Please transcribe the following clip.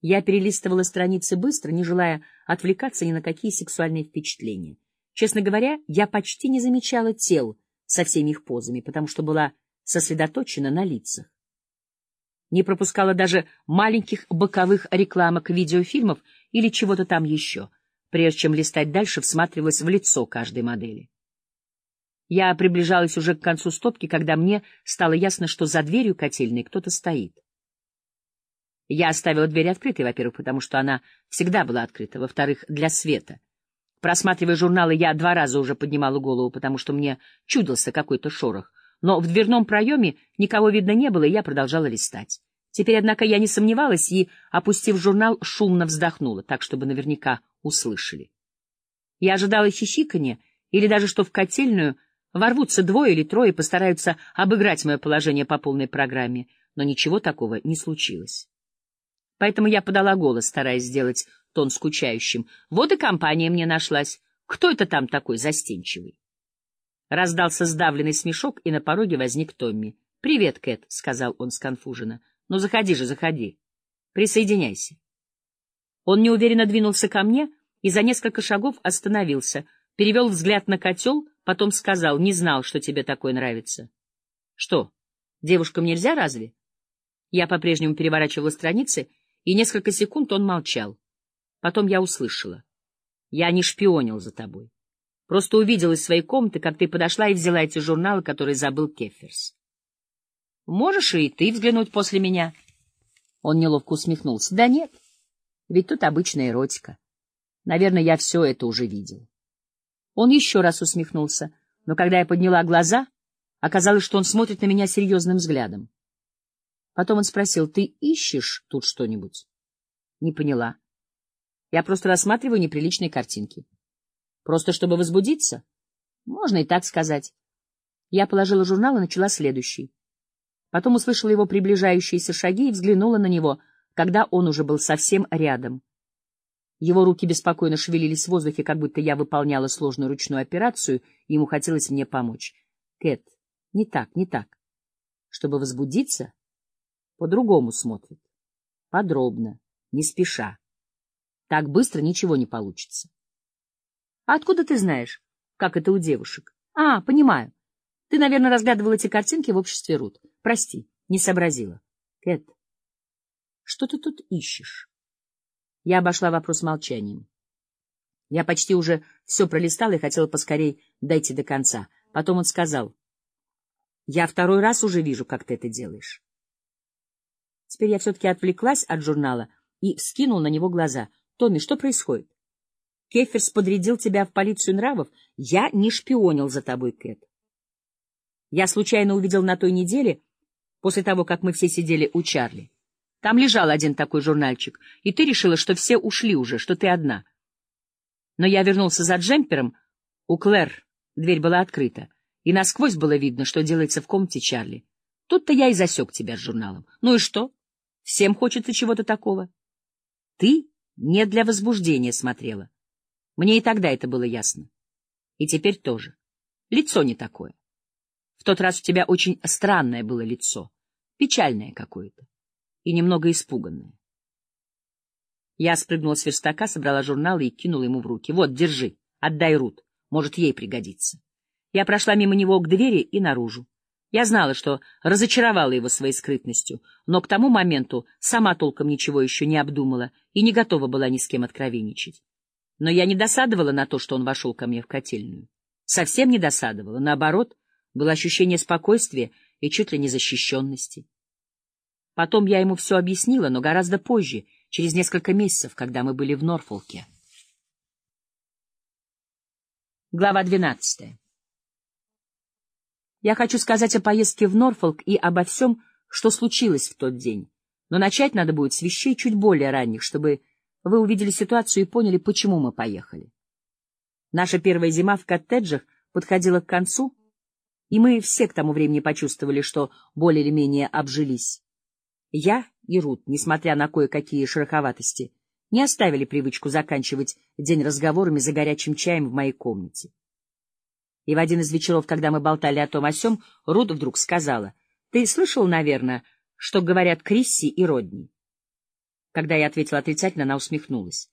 Я перелистывала страницы быстро, не желая отвлекаться ни на какие сексуальные впечатления. Честно говоря, я почти не замечала тел со всеми их позами, потому что была сосредоточена на лицах. Не пропускала даже маленьких боковых рекламок видеофильмов или чего-то там еще. Прежде чем листать дальше, всматривалась в лицо каждой модели. Я приближалась уже к концу стопки, когда мне стало ясно, что за дверью котельной кто-то стоит. Я оставила дверь открытой, во-первых, потому что она всегда была открыта, во-вторых, для света. Просматривая журналы, я два раза уже поднимала голову, потому что мне чудился какой-то шорох. Но в дверном проеме никого видно не было, и я продолжала листать. Теперь, однако, я не сомневалась и, опустив журнал, шумно вздохнула, так, чтобы наверняка услышали. Я ожидала хихиканья, или даже что в котельную ворвутся двое или трое и постараются обыграть мое положение по полной программе, но ничего такого не случилось. Поэтому я подала голос, стараясь сделать тон скучающим. Вот и компания мне нашлась. Кто это там такой застенчивый? Раздался сдавленный смешок, и на пороге возник Томми. — Привет, Кэт, — сказал он сконфуженно. — Ну, заходи же, заходи. Присоединяйся. Он неуверенно двинулся ко мне и за несколько шагов остановился, перевел взгляд на котел, потом сказал, не знал, что тебе такое нравится. — Что, девушкам нельзя разве? Я по-прежнему переворачивала страницы и несколько секунд он молчал. Потом я услышала. Я не шпионил за тобой. Просто увидел из своей комнаты, как ты подошла и взяла эти журналы, которые забыл Кефферс. Можешь и ты взглянуть после меня? Он неловко усмехнулся. Да нет, ведь тут обычная эротика. Наверное, я все это уже видел. Он еще раз усмехнулся, но когда я подняла глаза, оказалось, что он смотрит на меня серьезным взглядом. Потом он спросил, ты ищешь тут что-нибудь? Не поняла. Я просто рассматриваю неприличные картинки. Просто чтобы возбудиться? Можно и так сказать. Я положила журнал и начала следующий. Потом услышала его приближающиеся шаги и взглянула на него, когда он уже был совсем рядом. Его руки беспокойно шевелились в воздухе, как будто я выполняла сложную ручную операцию, и ему хотелось мне помочь. Кэт, не так, не так. Чтобы возбудиться, по-другому смотрит. Подробно, не спеша. Так быстро ничего не получится. А откуда ты знаешь, как это у девушек? А, понимаю. Ты, наверное, разглядывал эти картинки в обществе Рут. Прости, не сообразила. Кэт, что ты тут ищешь? Я обошла вопрос молчанием. Я почти уже все пролистала и хотела поскорей дойти до конца. Потом он сказал, я второй раз уже вижу, как ты это делаешь. Теперь я все-таки отвлеклась от журнала и вскинул на него глаза. «Томми, что происходит? Кеферс подрядил тебя в полицию нравов? Я не шпионил за тобой, Кэт. Я случайно увидел на той неделе, после того, как мы все сидели у Чарли. Там лежал один такой журнальчик, и ты решила, что все ушли уже, что ты одна. Но я вернулся за джемпером, у Клэр дверь была открыта, и насквозь было видно, что делается в комнате Чарли. Тут-то я и засек тебя с журналом. Ну и что? Всем хочется чего-то такого. Ты не для возбуждения смотрела. Мне и тогда это было ясно. И теперь тоже. Лицо не такое. В тот раз у тебя очень странное было лицо, печальное какое-то и немного испуганное. Я спрыгнула с верстака, собрала журналы и кинула ему в руки. Вот, держи, отдай Рут, может, ей пригодится. Я прошла мимо него к двери и наружу. Я знала, что разочаровала его своей скрытностью, но к тому моменту сама толком ничего еще не обдумала и не готова была ни с кем откровенничать. Но я не досадовала на то, что он вошел ко мне в котельную. Совсем не досадовала, наоборот, было ощущение спокойствия и чуть ли не защищенности. Потом я ему все объяснила, но гораздо позже, через несколько месяцев, когда мы были в Норфолке. Глава двенадцатая я хочу сказать о поездке в Норфолк и обо всем, что случилось в тот день. Но начать надо будет с вещей чуть более ранних, чтобы вы увидели ситуацию и поняли, почему мы поехали. Наша первая зима в коттеджах подходила к концу, и мы все к тому времени почувствовали, что более или менее обжились. Я и Рут, несмотря на кое-какие шероховатости, не оставили привычку заканчивать день разговорами за горячим чаем в моей комнате. И в один из вечеров, когда мы болтали о том о сём, Рут вдруг сказала, «Ты слышал, наверное, что говорят Крисси и Родни?» Когда я ответила отрицательно, она усмехнулась.